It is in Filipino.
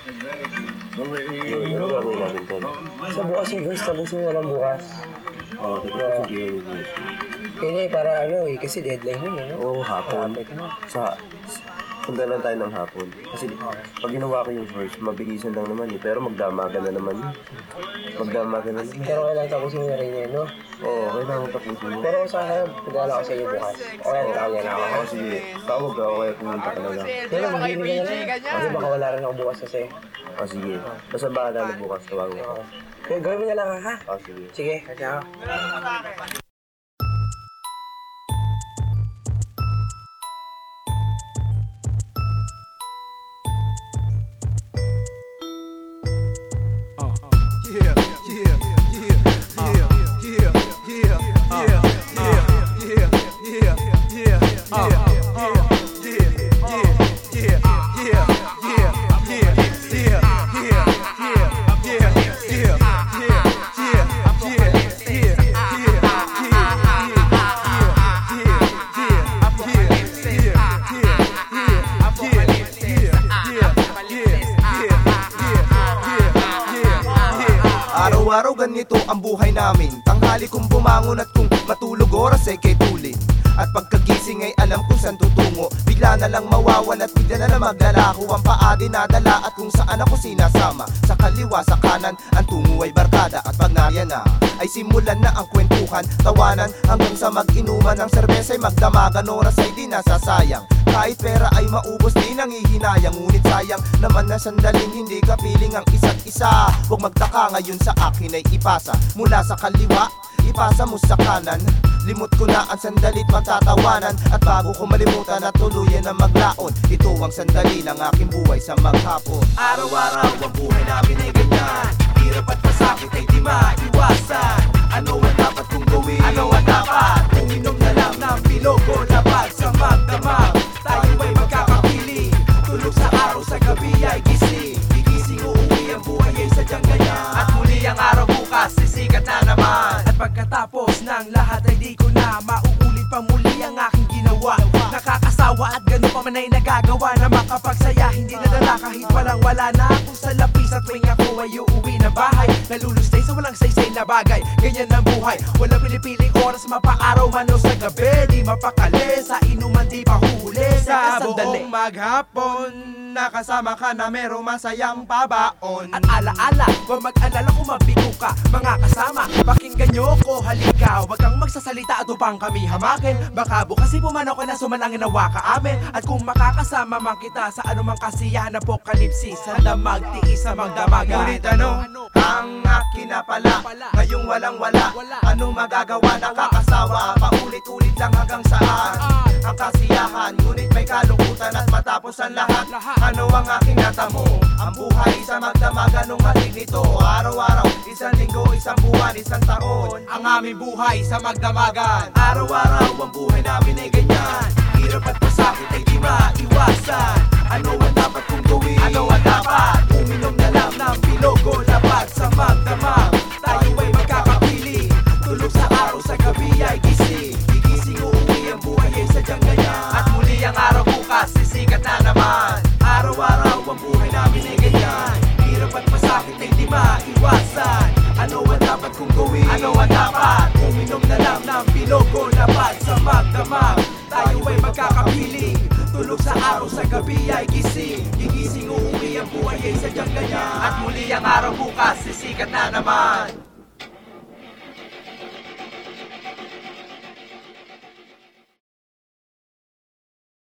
Nilaro eh, eh, namin to. Sa bukas yung guys, tapos mo walang bukas. Oh, Oo, tapos yung game yung guys. Hindi, para ano eh, kasi deadline yun eh. Oo, hapon. Eh, Sa punta lang tayo ng hapon. Kasi pag ginawa ko yung first, mabilisan lang naman eh. Pero magdamagan na naman yun. Magdamagan na naman. Pero kailangan tapusin nyo rin yan, no? Oo, kailangan tapusin mo. Pero sa akin, pagdala ko sa iyo bukas. O yan, tawag yan ako. Oo, sige. Tawag ka, kaya pumunta ka na lang. Pero maghihintay ka na lang. Kasi baka wala rin ako bukas kasi. O sige. Basta bahala na bukas, tawag mo. Kaya gawin mo na lang ha. O sige. Sige, kasi ako. Araw-araw ganito ang buhay namin. Tanghali kong bumangon at kung matulog oras ay kay tulin At pagkagising ay alam kung saan tutungo. Bigla na lang mawawan at bigla na lang maglalako Ang paa dinadala at kung saan ako sinasama. Sa kaliwa, sa kanan, ang tungo ay barkada. At pag nariyan na ay simulan na ang kwentuhan. Tawanan hanggang sa mag-inuman ng serbesa ay magdamagan. Oras ay di Kahit pera ay maubos di nangihinayang. Ngunit sayang naman na sandaling hindi ka piling ang isa't isa. Huwag magtaka ngayon sa akin ay ipasa. Mula sa kaliwa, ipasa mo sa kanan. Limot ko na ang sandalit matatawanan. At bago ko malimutan at tuluyan na maglaon. Ito ang sandali ng aking buhay sa maghapon. Araw-araw ang buhay namin ay ganyan. Hirap at masakit ay di maiwasan pagkatapos ng lahat ay di ko na Mauulit pa muli ang aking ginawa. Nakakasawa at ganun pa man ay nagagawa Na makapagsaya. Hindi nadala kahit walang wala na Ako sa lapis at tuwing ako ay uuwi ng bahay. Nalulustay sa walang saysay na bagay Ganyan ang buhay. Walang pinipiling oras mapaaraw man o sa gabi Di mapakali. Sa inuman di pahuli. Sa Sandali. buong maghapon Nakasama ka na merong masayang pabaon At alaala, huwag mag-alala kung mabigo ka. Mga kasama, pakinggan nyo ko. Halika Huwag kang magsasalita at upang kami hamakin. Baka bukas pumanaw ka na sumalangin nawa ka amin. At kung makakasama man kita sa anumang kasiyahan Apokalipsis Handa magtiis sa magdamagan Ngunit ano ang akin na pala Ngayong walang wala. Anong magagawa? Nakakasawa. Paulit-ulit lang hanggang saan? Ang kasiyahan Ngunit may kalungkutan at matapos ang lahat. Ano ang aking natamo? Ang buhay sa magdamagan nung halig nito Araw-araw, isang linggo, isang buwan, isang taon. Ang aming buhay sa magdamagan. Araw-araw ang buhay namin ay ganyan. Hirap at Magkakapili Tulog sa araw sa gabi ay gising. Gigising uuwi ang buhay ay sadyang ganyan. At muli ang araw bukas sisikat na naman